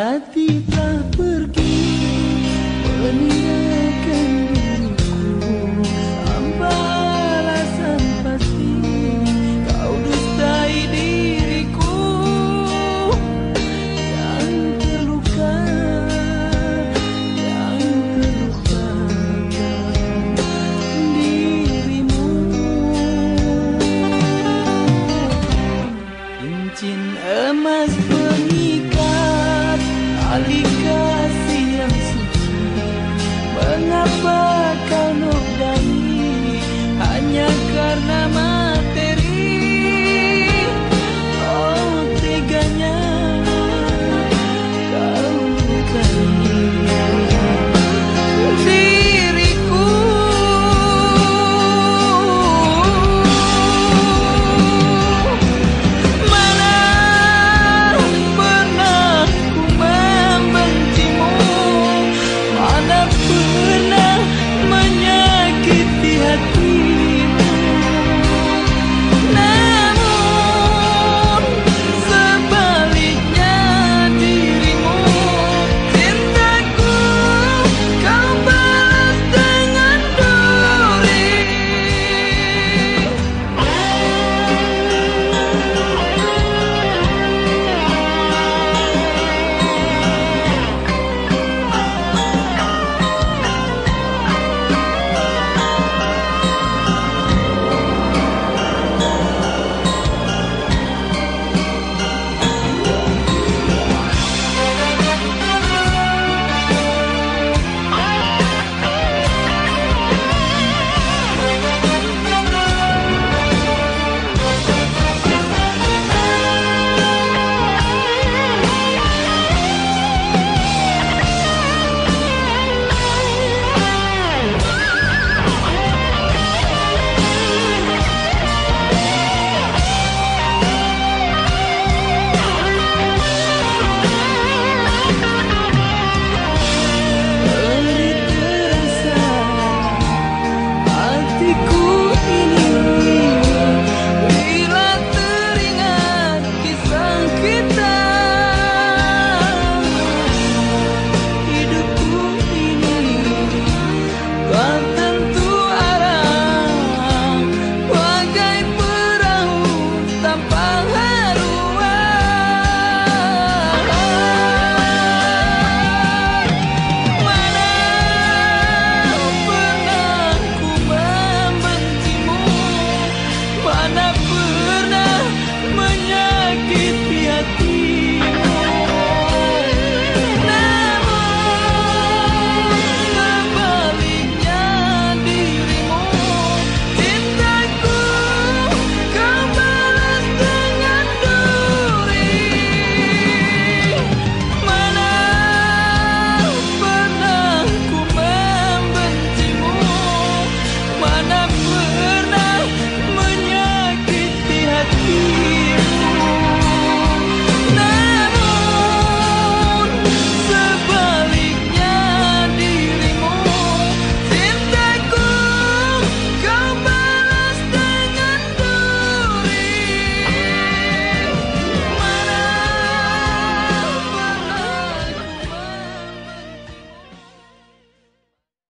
hati telah pergi menikah